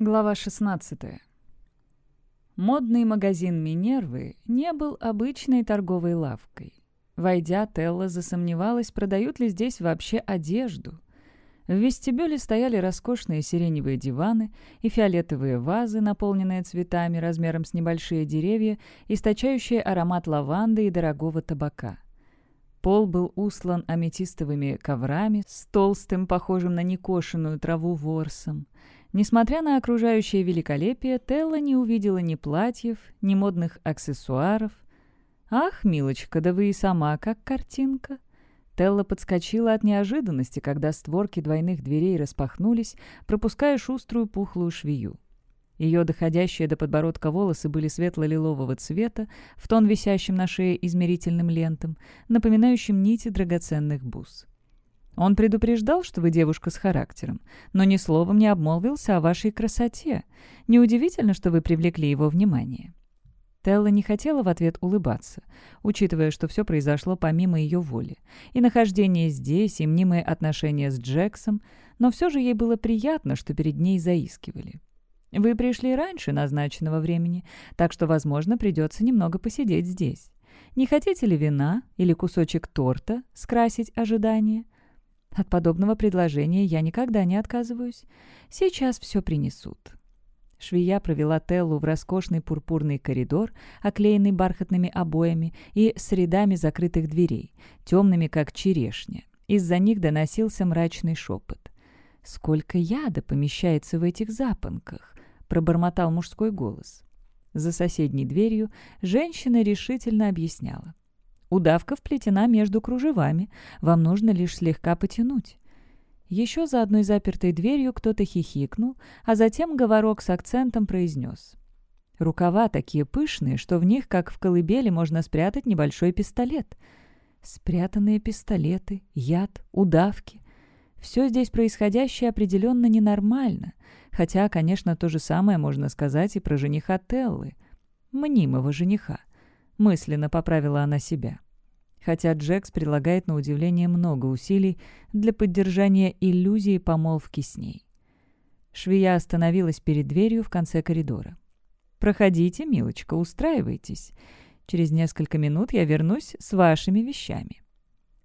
Глава 16. Модный магазин Минервы не был обычной торговой лавкой. Войдя, Телла засомневалась, продают ли здесь вообще одежду. В вестибюле стояли роскошные сиреневые диваны и фиолетовые вазы, наполненные цветами размером с небольшие деревья, источающие аромат лаванды и дорогого табака. Пол был услан аметистовыми коврами с толстым, похожим на некошенную траву ворсом. Несмотря на окружающее великолепие, Телла не увидела ни платьев, ни модных аксессуаров. «Ах, милочка, да вы и сама как картинка!» Телла подскочила от неожиданности, когда створки двойных дверей распахнулись, пропуская шуструю пухлую швею. Ее доходящие до подбородка волосы были светло-лилового цвета, в тон висящим на шее измерительным лентам, напоминающим нити драгоценных бус. Он предупреждал, что вы девушка с характером, но ни словом не обмолвился о вашей красоте. Неудивительно, что вы привлекли его внимание». Телла не хотела в ответ улыбаться, учитывая, что все произошло помимо ее воли. И нахождение здесь, и мнимые отношения с Джексом, но все же ей было приятно, что перед ней заискивали. «Вы пришли раньше назначенного времени, так что, возможно, придется немного посидеть здесь. Не хотите ли вина или кусочек торта скрасить ожидание?» От подобного предложения я никогда не отказываюсь. Сейчас все принесут». Швея провела Теллу в роскошный пурпурный коридор, оклеенный бархатными обоями и с рядами закрытых дверей, темными, как черешня. Из-за них доносился мрачный шепот. «Сколько яда помещается в этих запонках!» — пробормотал мужской голос. За соседней дверью женщина решительно объясняла. Удавка вплетена между кружевами, вам нужно лишь слегка потянуть. Еще за одной запертой дверью кто-то хихикнул, а затем говорок с акцентом произнес. Рукава такие пышные, что в них, как в колыбели, можно спрятать небольшой пистолет. Спрятанные пистолеты, яд, удавки. Все здесь происходящее определенно ненормально, хотя, конечно, то же самое можно сказать и про жениха Теллы, мнимого жениха мысленно поправила она себя. Хотя Джекс прилагает на удивление много усилий для поддержания иллюзии помолвки с ней. Швея остановилась перед дверью в конце коридора. «Проходите, милочка, устраивайтесь. Через несколько минут я вернусь с вашими вещами».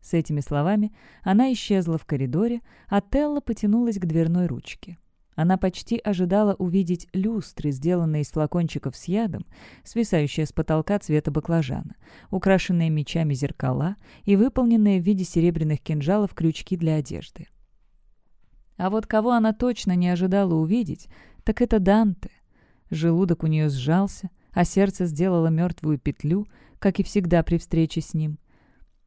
С этими словами она исчезла в коридоре, а Телла потянулась к дверной ручке. Она почти ожидала увидеть люстры, сделанные из флакончиков с ядом, свисающие с потолка цвета баклажана, украшенные мечами зеркала и выполненные в виде серебряных кинжалов крючки для одежды. А вот кого она точно не ожидала увидеть, так это Данте. Желудок у нее сжался, а сердце сделало мертвую петлю, как и всегда при встрече с ним.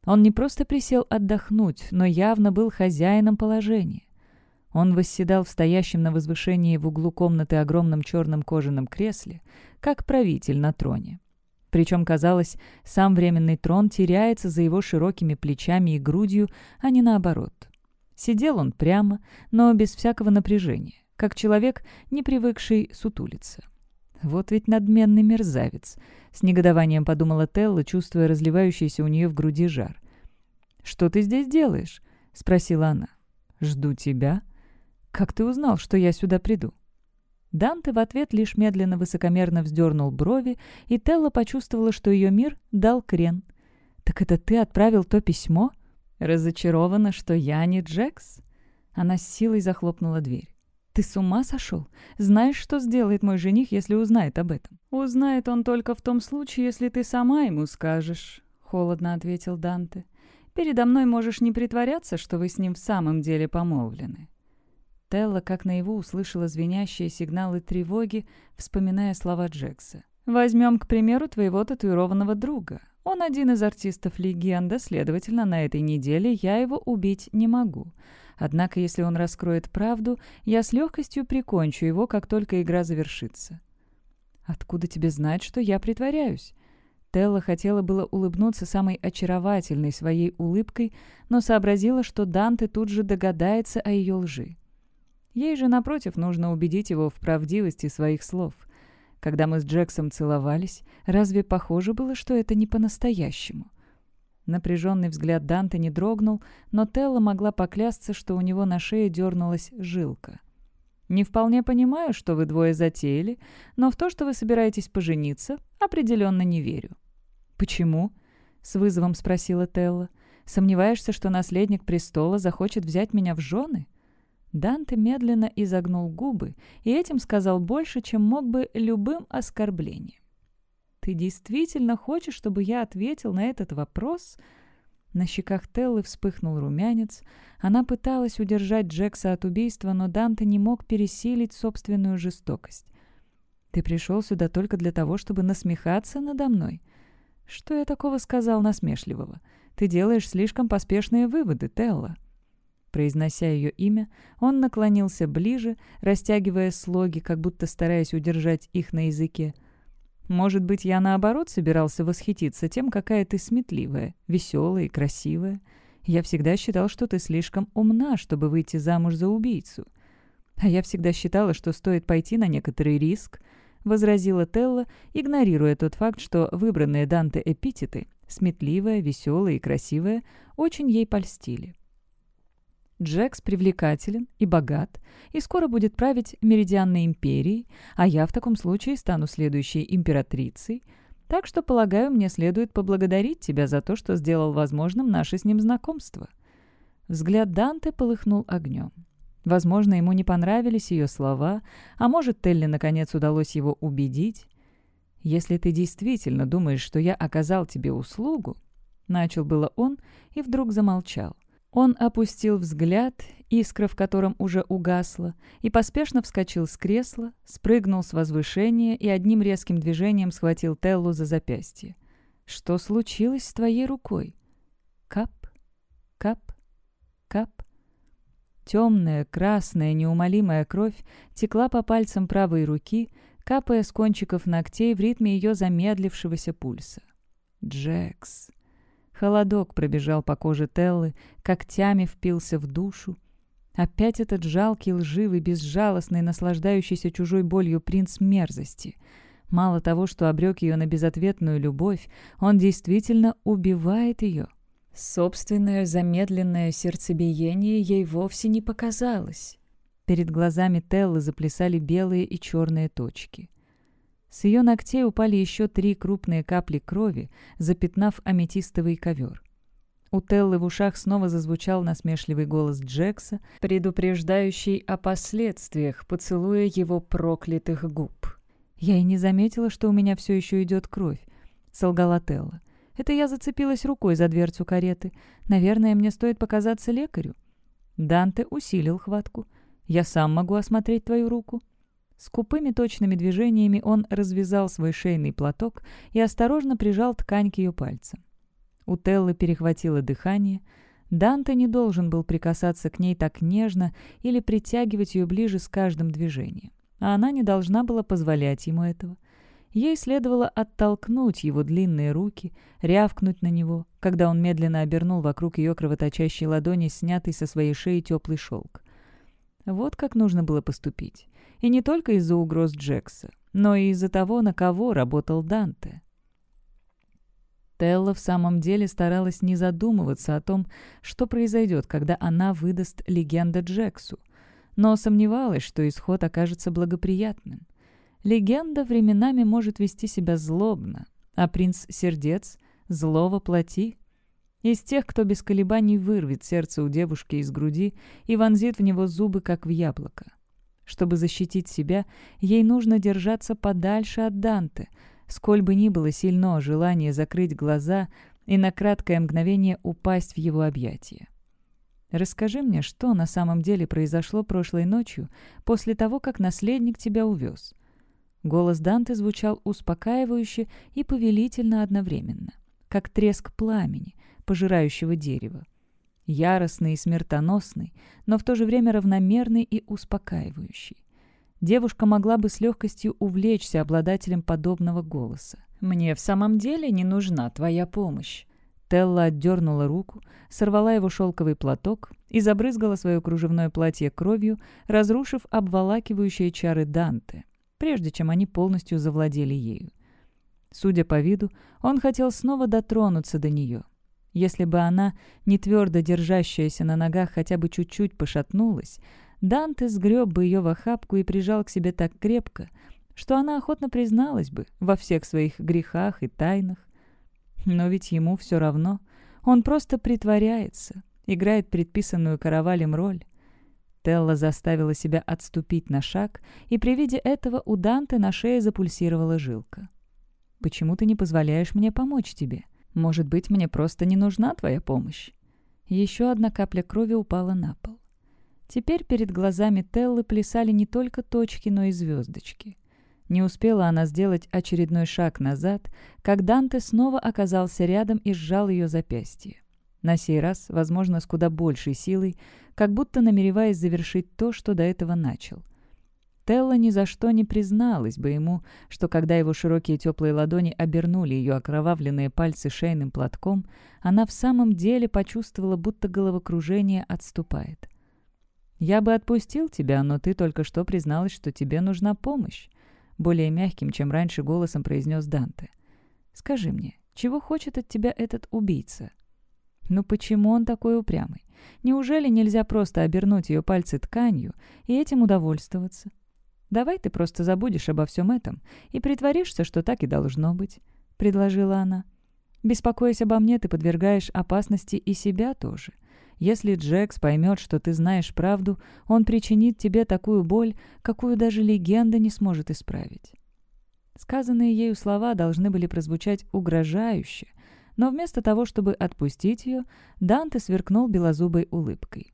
Он не просто присел отдохнуть, но явно был хозяином положения. Он восседал в стоящем на возвышении в углу комнаты огромном черном кожаном кресле, как правитель на троне. Причем, казалось, сам временный трон теряется за его широкими плечами и грудью, а не наоборот. Сидел он прямо, но без всякого напряжения, как человек, не привыкший сутулиться. «Вот ведь надменный мерзавец», — с негодованием подумала Телла, чувствуя разливающийся у нее в груди жар. «Что ты здесь делаешь?» — спросила она. «Жду тебя», «Как ты узнал, что я сюда приду?» Данте в ответ лишь медленно высокомерно вздернул брови, и Телла почувствовала, что ее мир дал крен. «Так это ты отправил то письмо?» «Разочарована, что я не Джекс?» Она с силой захлопнула дверь. «Ты с ума сошел? Знаешь, что сделает мой жених, если узнает об этом?» «Узнает он только в том случае, если ты сама ему скажешь», — холодно ответил Данте. «Передо мной можешь не притворяться, что вы с ним в самом деле помолвлены». Телла, как наяву, услышала звенящие сигналы тревоги, вспоминая слова Джекса. «Возьмем, к примеру, твоего татуированного друга. Он один из артистов легенда, следовательно, на этой неделе я его убить не могу. Однако, если он раскроет правду, я с легкостью прикончу его, как только игра завершится». «Откуда тебе знать, что я притворяюсь?» Телла хотела было улыбнуться самой очаровательной своей улыбкой, но сообразила, что Данте тут же догадается о ее лжи. Ей же, напротив, нужно убедить его в правдивости своих слов. Когда мы с Джексом целовались, разве похоже было, что это не по-настоящему? Напряженный взгляд Данте не дрогнул, но Телла могла поклясться, что у него на шее дернулась жилка. «Не вполне понимаю, что вы двое затеяли, но в то, что вы собираетесь пожениться, определенно не верю». «Почему?» — с вызовом спросила Телла. «Сомневаешься, что наследник престола захочет взять меня в жены?» Данте медленно изогнул губы и этим сказал больше, чем мог бы любым оскорблением. «Ты действительно хочешь, чтобы я ответил на этот вопрос?» На щеках Теллы вспыхнул румянец. Она пыталась удержать Джекса от убийства, но Данте не мог пересилить собственную жестокость. «Ты пришел сюда только для того, чтобы насмехаться надо мной?» «Что я такого сказал насмешливого? Ты делаешь слишком поспешные выводы, Телла» произнося ее имя, он наклонился ближе, растягивая слоги, как будто стараясь удержать их на языке. «Может быть, я наоборот собирался восхититься тем, какая ты сметливая, веселая и красивая. Я всегда считал, что ты слишком умна, чтобы выйти замуж за убийцу. А я всегда считала, что стоит пойти на некоторый риск», — возразила Телла, игнорируя тот факт, что выбранные Данте эпитеты — сметливая, веселая и красивая — очень ей польстили. Джекс привлекателен и богат, и скоро будет править Меридианной империей, а я в таком случае стану следующей императрицей. Так что, полагаю, мне следует поблагодарить тебя за то, что сделал возможным наше с ним знакомство». Взгляд Данте полыхнул огнем. Возможно, ему не понравились ее слова, а может, Телли наконец удалось его убедить. «Если ты действительно думаешь, что я оказал тебе услугу», — начал было он и вдруг замолчал. Он опустил взгляд, искра в котором уже угасла, и поспешно вскочил с кресла, спрыгнул с возвышения и одним резким движением схватил Теллу за запястье. «Что случилось с твоей рукой?» «Кап, кап, кап». Темная, красная, неумолимая кровь текла по пальцам правой руки, капая с кончиков ногтей в ритме ее замедлившегося пульса. «Джекс», Холодок пробежал по коже Теллы, когтями впился в душу. Опять этот жалкий, лживый, безжалостный, наслаждающийся чужой болью принц мерзости. Мало того, что обрек ее на безответную любовь, он действительно убивает ее. Собственное замедленное сердцебиение ей вовсе не показалось. Перед глазами Теллы заплясали белые и черные точки. С ее ногтей упали еще три крупные капли крови, запятнав аметистовый ковер. У Теллы в ушах снова зазвучал насмешливый голос Джекса, предупреждающий о последствиях поцелуя его проклятых губ. «Я и не заметила, что у меня все еще идет кровь», — солгала Телла. «Это я зацепилась рукой за дверцу кареты. Наверное, мне стоит показаться лекарю». Данте усилил хватку. «Я сам могу осмотреть твою руку», с купыми точными движениями он развязал свой шейный платок и осторожно прижал ткань к ее пальцам. У Теллы перехватило дыхание. Данте не должен был прикасаться к ней так нежно или притягивать ее ближе с каждым движением, а она не должна была позволять ему этого. Ей следовало оттолкнуть его длинные руки, рявкнуть на него, когда он медленно обернул вокруг ее кровоточащей ладони, снятый со своей шеи теплый шелк. Вот как нужно было поступить и не только из-за угроз Джекса, но и из-за того, на кого работал Данте. Телла в самом деле старалась не задумываться о том, что произойдет, когда она выдаст легенда Джексу, но сомневалась, что исход окажется благоприятным. Легенда временами может вести себя злобно, а принц сердец — зло воплоти. Из тех, кто без колебаний вырвет сердце у девушки из груди и вонзит в него зубы, как в яблоко. Чтобы защитить себя, ей нужно держаться подальше от Данте. Сколь бы ни было сильно желание закрыть глаза и на краткое мгновение упасть в его объятия. «Расскажи мне, что на самом деле произошло прошлой ночью, после того, как наследник тебя увез?» Голос Данте звучал успокаивающе и повелительно одновременно, как треск пламени, пожирающего дерево яростный и смертоносный, но в то же время равномерный и успокаивающий. Девушка могла бы с легкостью увлечься обладателем подобного голоса. «Мне в самом деле не нужна твоя помощь». Телла отдернула руку, сорвала его шелковый платок и забрызгала свое кружевное платье кровью, разрушив обволакивающие чары Данте, прежде чем они полностью завладели ею. Судя по виду, он хотел снова дотронуться до нее — если бы она не твердо держащаяся на ногах хотя бы чуть-чуть пошатнулась, Данте сгреб бы ее в охапку и прижал к себе так крепко, что она охотно призналась бы во всех своих грехах и тайнах. Но ведь ему все равно. Он просто притворяется, играет предписанную каравалем роль. Телла заставила себя отступить на шаг, и при виде этого у Данте на шее запульсировала жилка. «Почему ты не позволяешь мне помочь тебе?» Может быть, мне просто не нужна твоя помощь». Еще одна капля крови упала на пол. Теперь перед глазами Теллы плясали не только точки, но и звездочки. Не успела она сделать очередной шаг назад, как Данте снова оказался рядом и сжал ее запястье. На сей раз, возможно, с куда большей силой, как будто намереваясь завершить то, что до этого начал — Стелла ни за что не призналась бы ему, что когда его широкие теплые ладони обернули ее окровавленные пальцы шейным платком, она в самом деле почувствовала, будто головокружение отступает. «Я бы отпустил тебя, но ты только что призналась, что тебе нужна помощь», более мягким, чем раньше голосом произнес Данте. «Скажи мне, чего хочет от тебя этот убийца?» «Ну почему он такой упрямый? Неужели нельзя просто обернуть ее пальцы тканью и этим удовольствоваться?» «Давай ты просто забудешь обо всем этом и притворишься, что так и должно быть», — предложила она. «Беспокоясь обо мне, ты подвергаешь опасности и себя тоже. Если Джекс поймет, что ты знаешь правду, он причинит тебе такую боль, какую даже легенда не сможет исправить». Сказанные ею слова должны были прозвучать угрожающе, но вместо того, чтобы отпустить ее, Данте сверкнул белозубой улыбкой.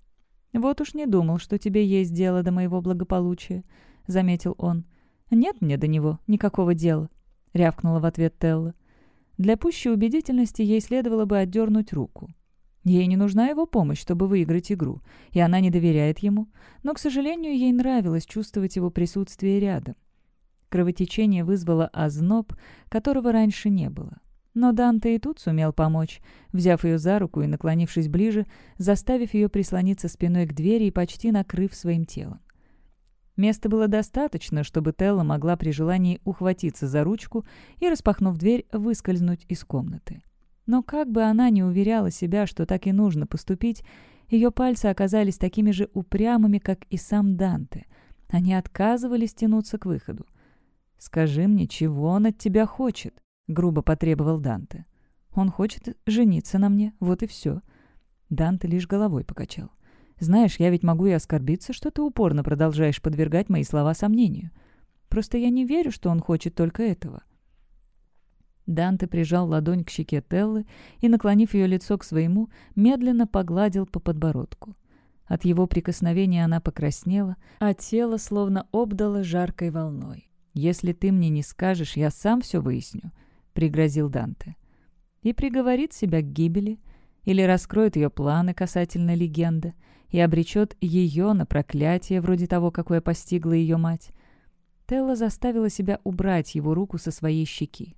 «Вот уж не думал, что тебе есть дело до моего благополучия. — заметил он. «Нет мне до него никакого дела», — рявкнула в ответ Телла. Для пущей убедительности ей следовало бы отдернуть руку. Ей не нужна его помощь, чтобы выиграть игру, и она не доверяет ему, но, к сожалению, ей нравилось чувствовать его присутствие рядом. Кровотечение вызвало озноб, которого раньше не было. Но Данте и тут сумел помочь, взяв ее за руку и наклонившись ближе, заставив ее прислониться спиной к двери и почти накрыв своим телом. Места было достаточно, чтобы Телла могла при желании ухватиться за ручку и, распахнув дверь, выскользнуть из комнаты. Но как бы она ни уверяла себя, что так и нужно поступить, ее пальцы оказались такими же упрямыми, как и сам Данте. Они отказывались тянуться к выходу. «Скажи мне, чего он от тебя хочет?» — грубо потребовал Данте. «Он хочет жениться на мне, вот и все». Данте лишь головой покачал. Знаешь, я ведь могу и оскорбиться, что ты упорно продолжаешь подвергать мои слова сомнению. Просто я не верю, что он хочет только этого». Данте прижал ладонь к щеке Теллы и, наклонив ее лицо к своему, медленно погладил по подбородку. От его прикосновения она покраснела, а тело словно обдало жаркой волной. «Если ты мне не скажешь, я сам все выясню», — пригрозил Данте. «И приговорит себя к гибели, или раскроет ее планы касательно легенды, и обречет ее на проклятие, вроде того, какое постигла ее мать. Телла заставила себя убрать его руку со своей щеки.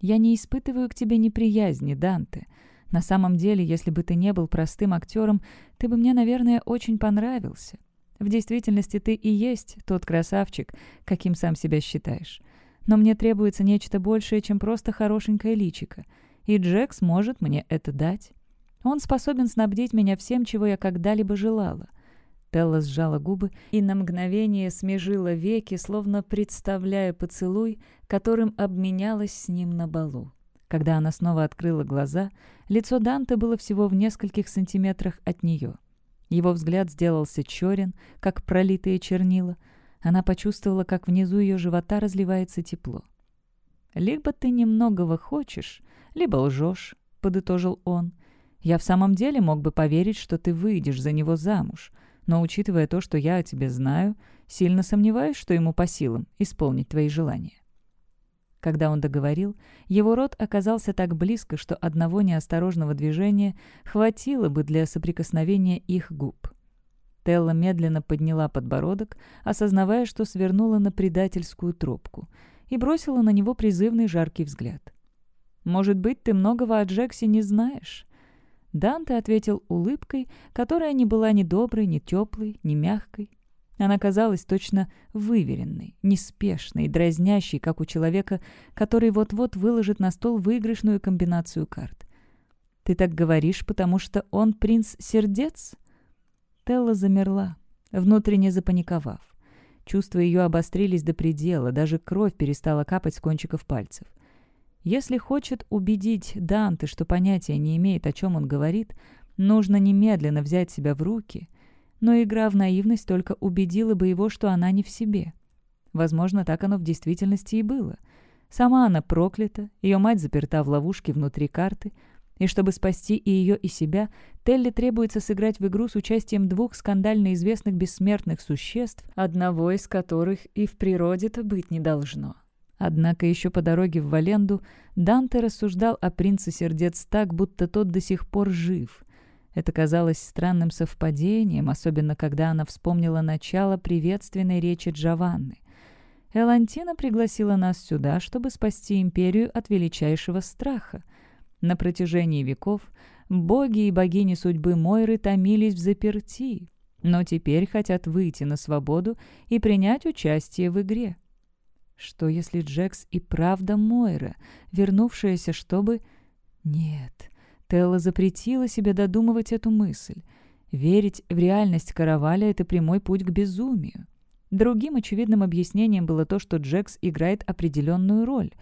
«Я не испытываю к тебе неприязни, Данте. На самом деле, если бы ты не был простым актером, ты бы мне, наверное, очень понравился. В действительности ты и есть тот красавчик, каким сам себя считаешь. Но мне требуется нечто большее, чем просто хорошенькое личико, и Джекс сможет мне это дать». Он способен снабдить меня всем, чего я когда-либо желала». Телла сжала губы и на мгновение смежила веки, словно представляя поцелуй, которым обменялась с ним на балу. Когда она снова открыла глаза, лицо Данте было всего в нескольких сантиметрах от нее. Его взгляд сделался черен, как пролитые чернила. Она почувствовала, как внизу ее живота разливается тепло. «Либо ты немногого хочешь, либо лжешь», — подытожил он. Я в самом деле мог бы поверить, что ты выйдешь за него замуж. Но учитывая то, что я о тебе знаю, сильно сомневаюсь, что ему по силам исполнить твои желания». Когда он договорил, его рот оказался так близко, что одного неосторожного движения хватило бы для соприкосновения их губ. Телла медленно подняла подбородок, осознавая, что свернула на предательскую тропку, и бросила на него призывный жаркий взгляд. «Может быть, ты многого о Джексе не знаешь?» Данте ответил улыбкой, которая не была ни доброй, ни теплой, ни мягкой. Она казалась точно выверенной, неспешной, дразнящей, как у человека, который вот-вот выложит на стол выигрышную комбинацию карт. «Ты так говоришь, потому что он принц сердец?» Телла замерла, внутренне запаниковав. Чувства ее обострились до предела, даже кровь перестала капать с кончиков пальцев. Если хочет убедить Данте, что понятия не имеет, о чем он говорит, нужно немедленно взять себя в руки. Но игра в наивность только убедила бы его, что она не в себе. Возможно, так оно в действительности и было. Сама она проклята, ее мать заперта в ловушке внутри карты, и чтобы спасти и ее, и себя, Телли требуется сыграть в игру с участием двух скандально известных бессмертных существ, одного из которых и в природе-то быть не должно. Однако еще по дороге в Валенду Данте рассуждал о принце сердец так, будто тот до сих пор жив. Это казалось странным совпадением, особенно когда она вспомнила начало приветственной речи Джованны. Элантина пригласила нас сюда, чтобы спасти империю от величайшего страха. На протяжении веков боги и богини судьбы Мойры томились в запертии, но теперь хотят выйти на свободу и принять участие в игре. Что, если Джекс и правда Мойра, вернувшаяся, чтобы... Нет, Телла запретила себе додумывать эту мысль. Верить в реальность Караваля — это прямой путь к безумию. Другим очевидным объяснением было то, что Джекс играет определенную роль.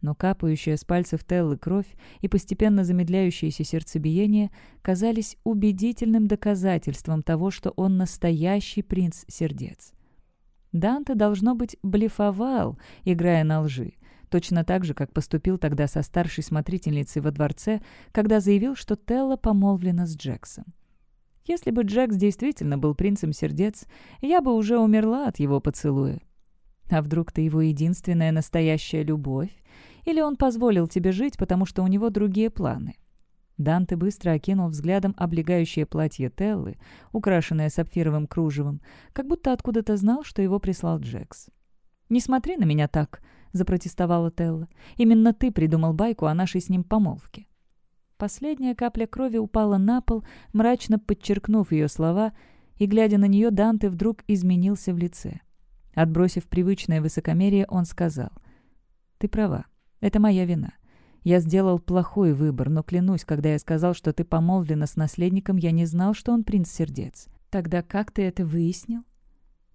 Но капающая с пальцев Теллы кровь и постепенно замедляющееся сердцебиение казались убедительным доказательством того, что он настоящий принц-сердец. Данте, должно быть, блефовал, играя на лжи. Точно так же, как поступил тогда со старшей смотрительницей во дворце, когда заявил, что Телла помолвлена с Джексом. Если бы Джекс действительно был принцем сердец, я бы уже умерла от его поцелуя. А вдруг ты его единственная настоящая любовь? Или он позволил тебе жить, потому что у него другие планы?» Данте быстро окинул взглядом облегающее платье Теллы, украшенное сапфировым кружевом, как будто откуда-то знал, что его прислал Джекс. «Не смотри на меня так», — запротестовала Телла. «Именно ты придумал байку о нашей с ним помолвке». Последняя капля крови упала на пол, мрачно подчеркнув ее слова, и, глядя на нее, Данте вдруг изменился в лице. Отбросив привычное высокомерие, он сказал, «Ты права, это моя вина. Я сделал плохой выбор, но клянусь, когда я сказал, что ты помолвлена с наследником, я не знал, что он принц-сердец. Тогда как ты это выяснил?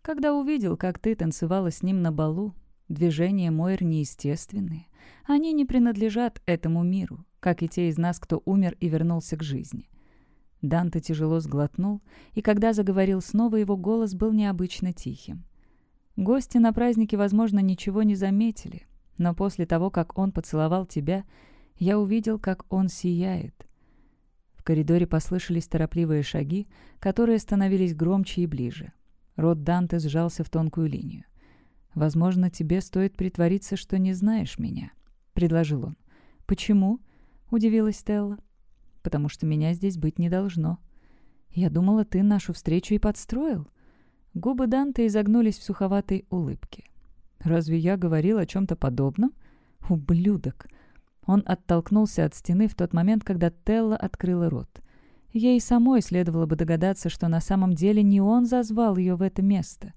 Когда увидел, как ты танцевала с ним на балу, движения Мойр неестественные. Они не принадлежат этому миру, как и те из нас, кто умер и вернулся к жизни. Данте тяжело сглотнул, и когда заговорил снова, его голос был необычно тихим. Гости на празднике, возможно, ничего не заметили, но после того, как он поцеловал тебя, я увидел, как он сияет. В коридоре послышались торопливые шаги, которые становились громче и ближе. Рот Данте сжался в тонкую линию. «Возможно, тебе стоит притвориться, что не знаешь меня», — предложил он. «Почему?» — удивилась Стелла. «Потому что меня здесь быть не должно». «Я думала, ты нашу встречу и подстроил». Губы Данте изогнулись в суховатой улыбке. Разве я говорил о чем-то подобном? Ублюдок!» Он оттолкнулся от стены в тот момент, когда Телла открыла рот. Ей самой следовало бы догадаться, что на самом деле не он зазвал ее в это место.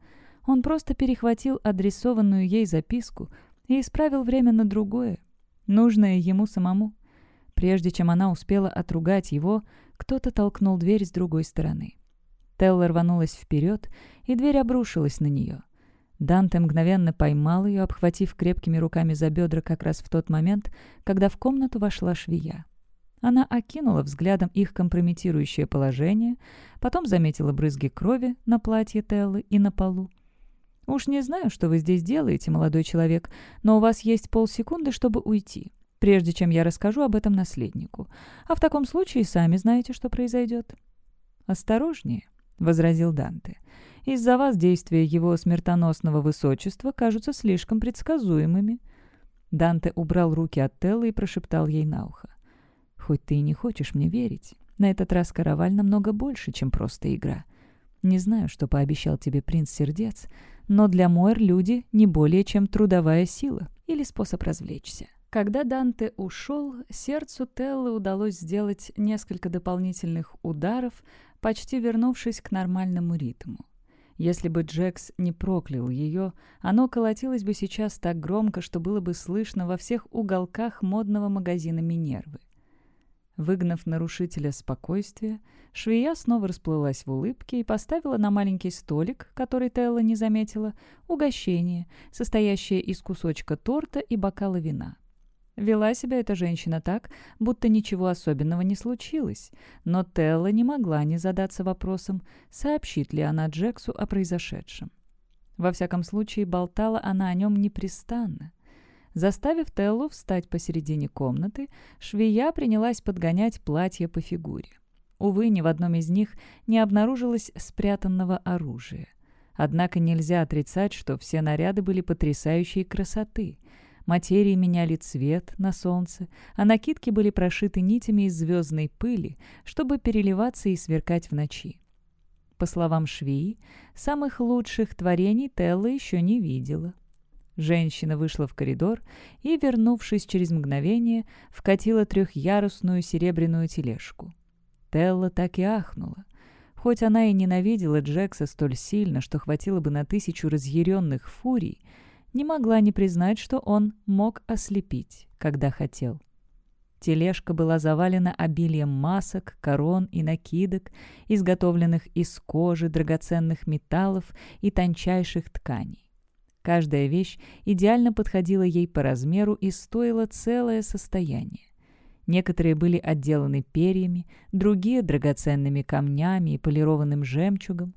Он просто перехватил адресованную ей записку и исправил время на другое, нужное ему самому. Прежде чем она успела отругать его, кто-то толкнул дверь с другой стороны. Телла рванулась вперед, и дверь обрушилась на нее — Данте мгновенно поймал ее, обхватив крепкими руками за бедра как раз в тот момент, когда в комнату вошла швея. Она окинула взглядом их компрометирующее положение, потом заметила брызги крови на платье Теллы и на полу. «Уж не знаю, что вы здесь делаете, молодой человек, но у вас есть полсекунды, чтобы уйти, прежде чем я расскажу об этом наследнику. А в таком случае сами знаете, что произойдет». «Осторожнее», — возразил Данте. Из-за вас действия его смертоносного высочества кажутся слишком предсказуемыми». Данте убрал руки от Теллы и прошептал ей на ухо. «Хоть ты и не хочешь мне верить, на этот раз караваль намного больше, чем просто игра. Не знаю, что пообещал тебе принц сердец, но для Мойр люди не более чем трудовая сила или способ развлечься». Когда Данте ушел, сердцу Теллы удалось сделать несколько дополнительных ударов, почти вернувшись к нормальному ритму. Если бы Джекс не проклял ее, оно колотилось бы сейчас так громко, что было бы слышно во всех уголках модного магазина Минервы. Выгнав нарушителя спокойствия, швея снова расплылась в улыбке и поставила на маленький столик, который Телла не заметила, угощение, состоящее из кусочка торта и бокала вина. Вела себя эта женщина так, будто ничего особенного не случилось, но Телла не могла не задаться вопросом, сообщит ли она Джексу о произошедшем. Во всяком случае, болтала она о нем непрестанно. Заставив Теллу встать посередине комнаты, швея принялась подгонять платье по фигуре. Увы, ни в одном из них не обнаружилось спрятанного оружия. Однако нельзя отрицать, что все наряды были потрясающей красоты – Материи меняли цвет на солнце, а накидки были прошиты нитями из звездной пыли, чтобы переливаться и сверкать в ночи. По словам швеи, самых лучших творений Телла еще не видела. Женщина вышла в коридор и, вернувшись через мгновение, вкатила трехъярусную серебряную тележку. Телла так и ахнула. Хоть она и ненавидела Джекса столь сильно, что хватило бы на тысячу разъяренных фурий, не могла не признать, что он мог ослепить, когда хотел. Тележка была завалена обилием масок, корон и накидок, изготовленных из кожи, драгоценных металлов и тончайших тканей. Каждая вещь идеально подходила ей по размеру и стоила целое состояние. Некоторые были отделаны перьями, другие — драгоценными камнями и полированным жемчугом.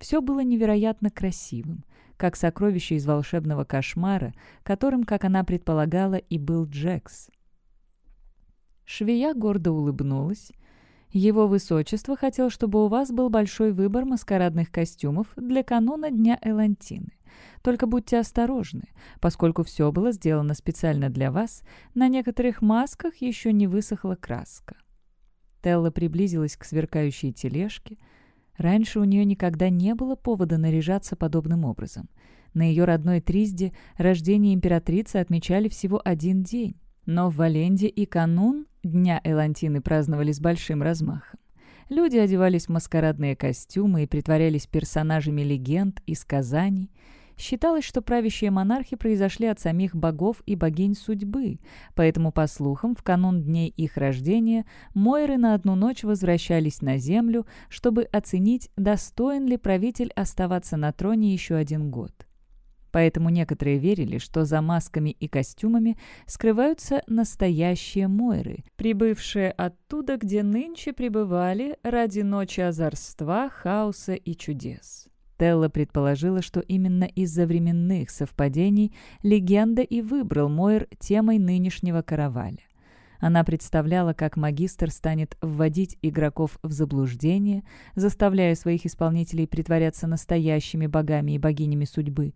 Все было невероятно красивым, как сокровище из волшебного кошмара, которым, как она предполагала, и был Джекс. Швея гордо улыбнулась. «Его высочество хотел, чтобы у вас был большой выбор маскарадных костюмов для канона Дня Элантины. Только будьте осторожны, поскольку все было сделано специально для вас, на некоторых масках еще не высохла краска». Телла приблизилась к сверкающей тележке — Раньше у нее никогда не было повода наряжаться подобным образом. На ее родной Тризде рождение императрицы отмечали всего один день. Но в Валенде и канун Дня Элантины праздновали с большим размахом. Люди одевались в маскарадные костюмы и притворялись персонажами легенд и сказаний – Считалось, что правящие монархи произошли от самих богов и богинь судьбы, поэтому, по слухам, в канун дней их рождения Мойры на одну ночь возвращались на землю, чтобы оценить, достоин ли правитель оставаться на троне еще один год. Поэтому некоторые верили, что за масками и костюмами скрываются настоящие мойры, прибывшие оттуда, где нынче пребывали ради ночи озорства, хаоса и чудес. Телла предположила, что именно из-за временных совпадений легенда и выбрал Мойер темой нынешнего караваля. Она представляла, как магистр станет вводить игроков в заблуждение, заставляя своих исполнителей притворяться настоящими богами и богинями судьбы.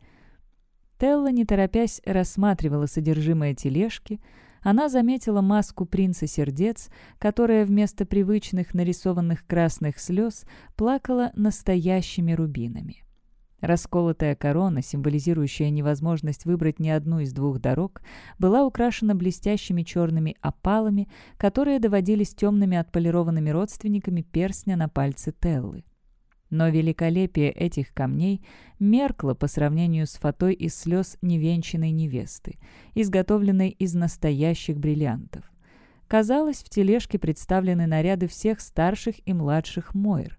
Телла, не торопясь, рассматривала содержимое тележки — она заметила маску принца сердец, которая вместо привычных нарисованных красных слез плакала настоящими рубинами. Расколотая корона, символизирующая невозможность выбрать ни одну из двух дорог, была украшена блестящими черными опалами, которые доводились темными отполированными родственниками перстня на пальце Теллы. Но великолепие этих камней меркло по сравнению с фатой из слез невенчанной невесты, изготовленной из настоящих бриллиантов. Казалось, в тележке представлены наряды всех старших и младших Мойр.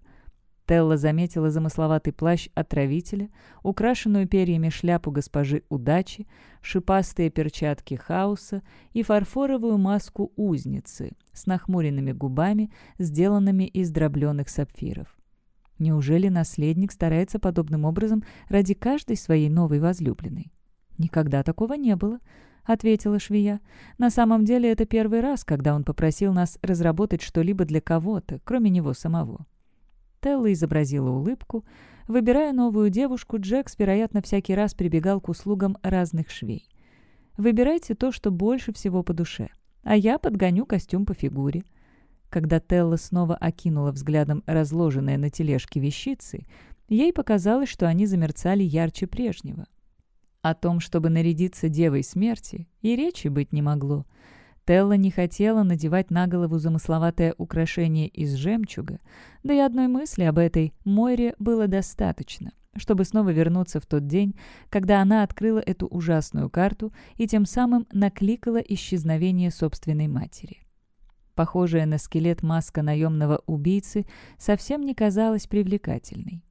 Телла заметила замысловатый плащ отравителя, украшенную перьями шляпу госпожи Удачи, шипастые перчатки хаоса и фарфоровую маску узницы с нахмуренными губами, сделанными из дробленых сапфиров. Неужели наследник старается подобным образом ради каждой своей новой возлюбленной? «Никогда такого не было», — ответила швея. «На самом деле это первый раз, когда он попросил нас разработать что-либо для кого-то, кроме него самого». Телла изобразила улыбку. Выбирая новую девушку, Джекс, вероятно, всякий раз прибегал к услугам разных швей. «Выбирайте то, что больше всего по душе, а я подгоню костюм по фигуре», когда Телла снова окинула взглядом разложенные на тележке вещицы, ей показалось, что они замерцали ярче прежнего. О том, чтобы нарядиться девой смерти, и речи быть не могло. Телла не хотела надевать на голову замысловатое украшение из жемчуга, да и одной мысли об этой море было достаточно, чтобы снова вернуться в тот день, когда она открыла эту ужасную карту и тем самым накликала исчезновение собственной матери похожая на скелет маска наемного убийцы, совсем не казалась привлекательной.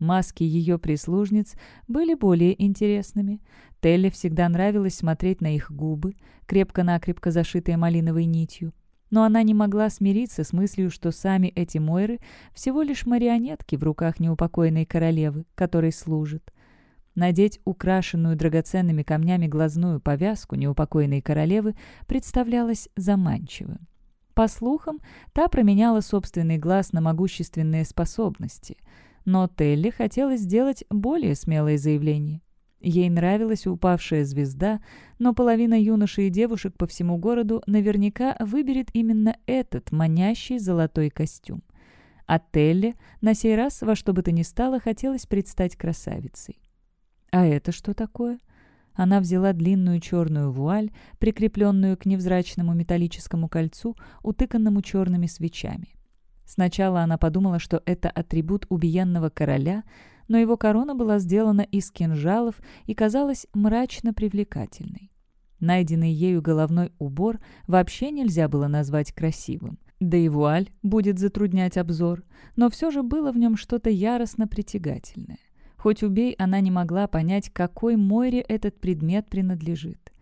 Маски ее прислужниц были более интересными. Телли всегда нравилось смотреть на их губы, крепко-накрепко зашитые малиновой нитью. Но она не могла смириться с мыслью, что сами эти Мойры всего лишь марионетки в руках неупокоенной королевы, которой служит. Надеть украшенную драгоценными камнями глазную повязку неупокоенной королевы представлялось заманчивым. По слухам, та променяла собственный глаз на могущественные способности. Но Телли хотела сделать более смелое заявление. Ей нравилась упавшая звезда, но половина юношей и девушек по всему городу наверняка выберет именно этот манящий золотой костюм. А Телли на сей раз во что бы то ни стало хотелось предстать красавицей. «А это что такое?» Она взяла длинную черную вуаль, прикрепленную к невзрачному металлическому кольцу, утыканному черными свечами. Сначала она подумала, что это атрибут убиенного короля, но его корона была сделана из кинжалов и казалась мрачно привлекательной. Найденный ею головной убор вообще нельзя было назвать красивым. Да и вуаль будет затруднять обзор, но все же было в нем что-то яростно притягательное. Хоть убей, она не могла понять, какой море этот предмет принадлежит.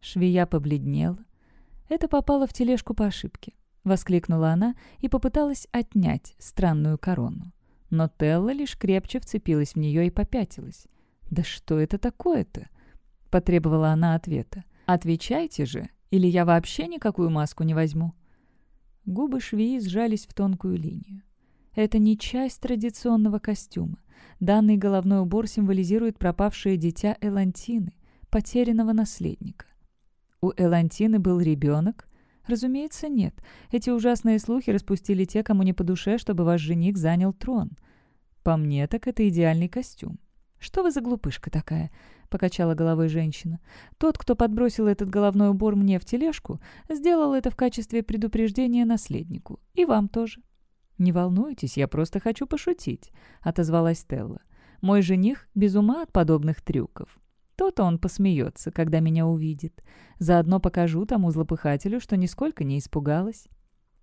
Швея побледнела. «Это попало в тележку по ошибке», — воскликнула она и попыталась отнять странную корону. Но Телла лишь крепче вцепилась в нее и попятилась. «Да что это такое-то?» — потребовала она ответа. «Отвечайте же, или я вообще никакую маску не возьму». Губы швеи сжались в тонкую линию. Это не часть традиционного костюма. Данный головной убор символизирует пропавшее дитя Элантины, потерянного наследника. У Элантины был ребенок? Разумеется, нет. Эти ужасные слухи распустили те, кому не по душе, чтобы ваш жених занял трон. По мне, так это идеальный костюм. «Что вы за глупышка такая?» — покачала головой женщина. «Тот, кто подбросил этот головной убор мне в тележку, сделал это в качестве предупреждения наследнику. И вам тоже. «Не волнуйтесь, я просто хочу пошутить», — отозвалась Телла. «Мой жених без ума от подобных трюков. То-то он посмеется, когда меня увидит. Заодно покажу тому злопыхателю, что нисколько не испугалась».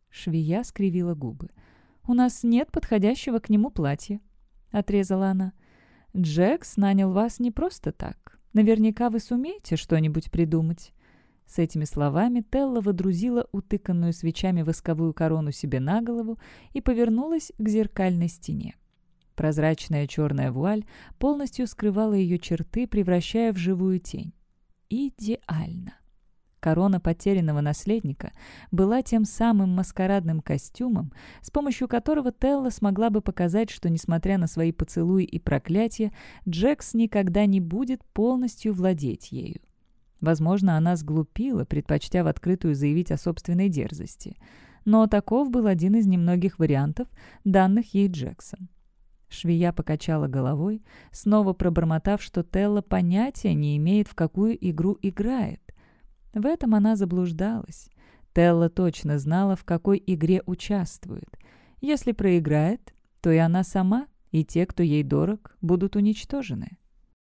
Швея скривила губы. «У нас нет подходящего к нему платья», — отрезала она. «Джекс нанял вас не просто так. Наверняка вы сумеете что-нибудь придумать». С этими словами Телла водрузила утыканную свечами восковую корону себе на голову и повернулась к зеркальной стене. Прозрачная черная вуаль полностью скрывала ее черты, превращая в живую тень. Идеально. Корона потерянного наследника была тем самым маскарадным костюмом, с помощью которого Телла смогла бы показать, что, несмотря на свои поцелуи и проклятия, Джекс никогда не будет полностью владеть ею. Возможно, она сглупила, предпочтя в открытую заявить о собственной дерзости. Но таков был один из немногих вариантов, данных ей Джексон. Швея покачала головой, снова пробормотав, что Телла понятия не имеет, в какую игру играет. В этом она заблуждалась. Телла точно знала, в какой игре участвует. Если проиграет, то и она сама, и те, кто ей дорог, будут уничтожены.